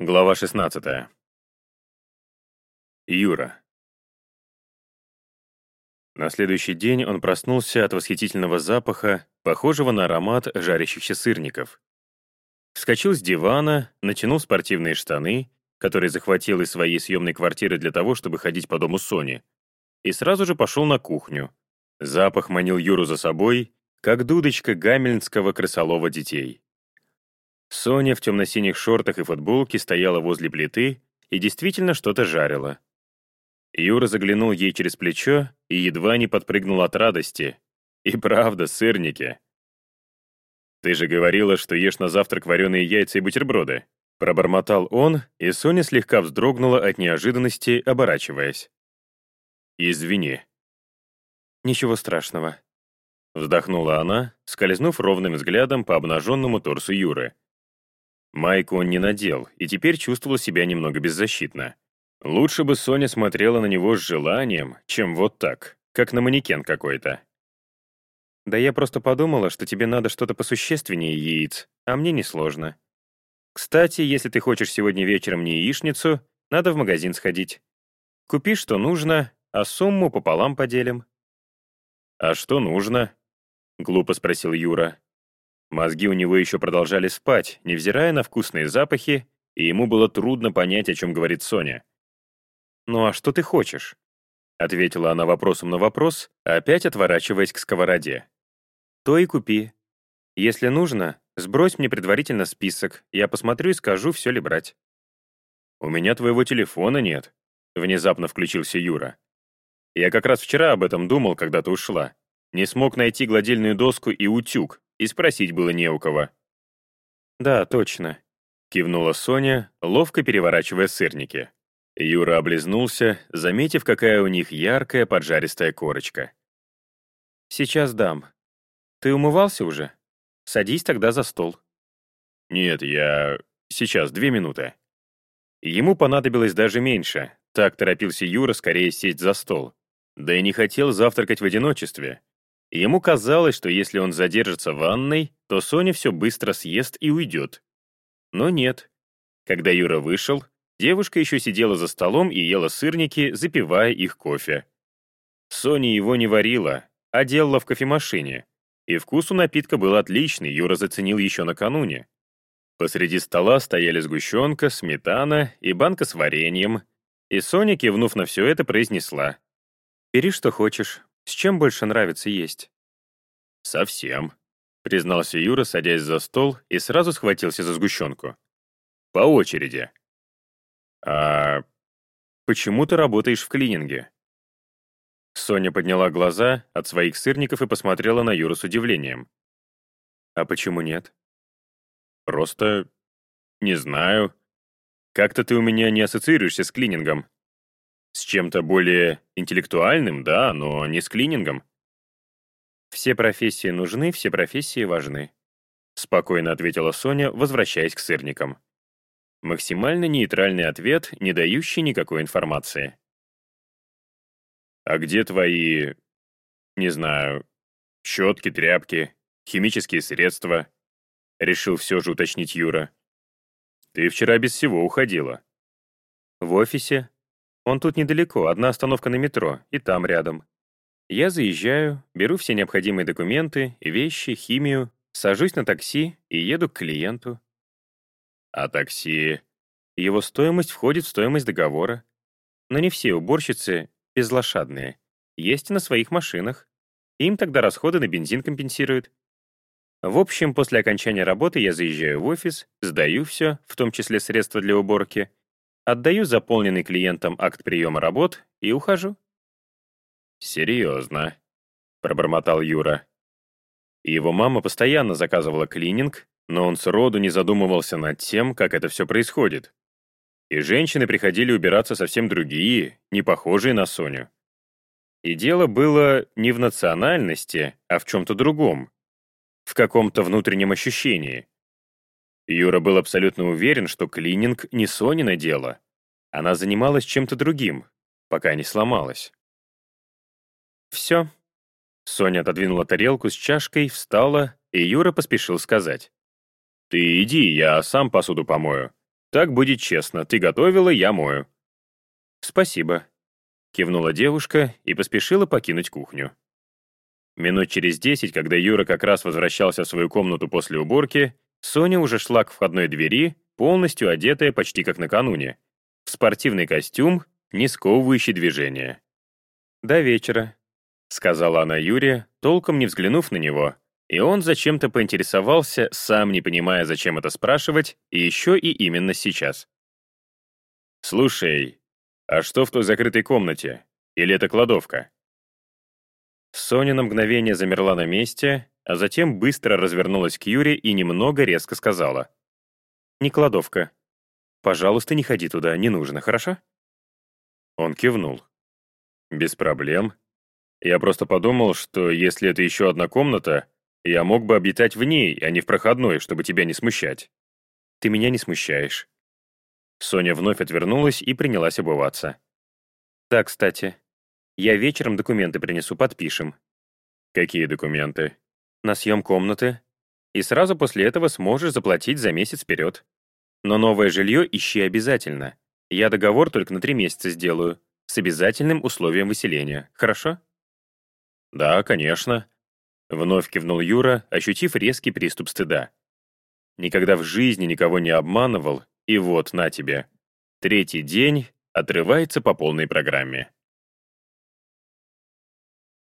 Глава 16. Юра. На следующий день он проснулся от восхитительного запаха, похожего на аромат жарящихся сырников. Вскочил с дивана, натянул спортивные штаны, которые захватил из своей съемной квартиры для того, чтобы ходить по дому Сони, и сразу же пошел на кухню. Запах манил Юру за собой, как дудочка гамельнского крысолова детей. Соня в темно-синих шортах и футболке стояла возле плиты и действительно что-то жарила. Юра заглянул ей через плечо и едва не подпрыгнул от радости. И правда, сырники. «Ты же говорила, что ешь на завтрак вареные яйца и бутерброды», пробормотал он, и Соня слегка вздрогнула от неожиданности, оборачиваясь. «Извини». «Ничего страшного», — вздохнула она, скользнув ровным взглядом по обнаженному торсу Юры. Майку он не надел и теперь чувствовал себя немного беззащитно. Лучше бы Соня смотрела на него с желанием, чем вот так, как на манекен какой-то. «Да я просто подумала, что тебе надо что-то посущественнее яиц, а мне несложно. Кстати, если ты хочешь сегодня вечером не яичницу, надо в магазин сходить. Купи, что нужно, а сумму пополам поделим». «А что нужно?» — глупо спросил Юра. Мозги у него еще продолжали спать, невзирая на вкусные запахи, и ему было трудно понять, о чем говорит Соня. «Ну а что ты хочешь?» — ответила она вопросом на вопрос, опять отворачиваясь к сковороде. «То и купи. Если нужно, сбрось мне предварительно список, я посмотрю и скажу, все ли брать». «У меня твоего телефона нет», — внезапно включился Юра. «Я как раз вчера об этом думал, когда ты ушла. Не смог найти гладильную доску и утюг, и спросить было не у кого. «Да, точно», — кивнула Соня, ловко переворачивая сырники. Юра облизнулся, заметив, какая у них яркая поджаристая корочка. «Сейчас дам. Ты умывался уже? Садись тогда за стол». «Нет, я... Сейчас, две минуты». Ему понадобилось даже меньше, так торопился Юра скорее сесть за стол. Да и не хотел завтракать в одиночестве, Ему казалось, что если он задержится в ванной, то Соня все быстро съест и уйдет. Но нет. Когда Юра вышел, девушка еще сидела за столом и ела сырники, запивая их кофе. Соня его не варила, а делала в кофемашине. И вкус у напитка был отличный, Юра заценил еще накануне. Посреди стола стояли сгущенка, сметана и банка с вареньем. И Соня, кивнув на все это, произнесла. «Бери, что хочешь, с чем больше нравится есть?» «Совсем», — признался Юра, садясь за стол и сразу схватился за сгущенку. «По очереди». «А почему ты работаешь в клининге?» Соня подняла глаза от своих сырников и посмотрела на Юру с удивлением. «А почему нет?» «Просто... не знаю. Как-то ты у меня не ассоциируешься с клинингом. Чем-то более интеллектуальным, да, но не с клинингом. «Все профессии нужны, все профессии важны», — спокойно ответила Соня, возвращаясь к сырникам. Максимально нейтральный ответ, не дающий никакой информации. «А где твои... не знаю... щетки, тряпки, химические средства?» — решил все же уточнить Юра. «Ты вчера без всего уходила». «В офисе», он тут недалеко, одна остановка на метро, и там рядом. Я заезжаю, беру все необходимые документы, вещи, химию, сажусь на такси и еду к клиенту. А такси? Его стоимость входит в стоимость договора. Но не все уборщицы безлошадные. Есть и на своих машинах. Им тогда расходы на бензин компенсируют. В общем, после окончания работы я заезжаю в офис, сдаю все, в том числе средства для уборки, Отдаю заполненный клиентом акт приема работ и ухожу. «Серьезно», — пробормотал Юра. Его мама постоянно заказывала клининг, но он сроду не задумывался над тем, как это все происходит. И женщины приходили убираться совсем другие, не похожие на Соню. И дело было не в национальности, а в чем-то другом, в каком-то внутреннем ощущении. Юра был абсолютно уверен, что клининг не Сонина дело. Она занималась чем-то другим, пока не сломалась. «Все». Соня отодвинула тарелку с чашкой, встала, и Юра поспешил сказать. «Ты иди, я сам посуду помою. Так будет честно. Ты готовила, я мою». «Спасибо», — кивнула девушка и поспешила покинуть кухню. Минут через десять, когда Юра как раз возвращался в свою комнату после уборки, Соня уже шла к входной двери, полностью одетая почти как накануне, в спортивный костюм, не сковывающий движения. «До вечера», — сказала она Юре, толком не взглянув на него, и он зачем-то поинтересовался, сам не понимая, зачем это спрашивать, и еще и именно сейчас. «Слушай, а что в той закрытой комнате? Или это кладовка?» Соня на мгновение замерла на месте, а затем быстро развернулась к Юре и немного резко сказала. «Не кладовка. Пожалуйста, не ходи туда, не нужно, хорошо?» Он кивнул. «Без проблем. Я просто подумал, что если это еще одна комната, я мог бы обитать в ней, а не в проходной, чтобы тебя не смущать. Ты меня не смущаешь». Соня вновь отвернулась и принялась обуваться. «Да, кстати, я вечером документы принесу, подпишем». «Какие документы?» «На съем комнаты. И сразу после этого сможешь заплатить за месяц вперед. Но новое жилье ищи обязательно. Я договор только на три месяца сделаю, с обязательным условием выселения. Хорошо?» «Да, конечно», Вновь кивнул Юра, ощутив резкий приступ стыда. Никогда в жизни никого не обманывал, и вот, на тебе. Третий день отрывается по полной программе.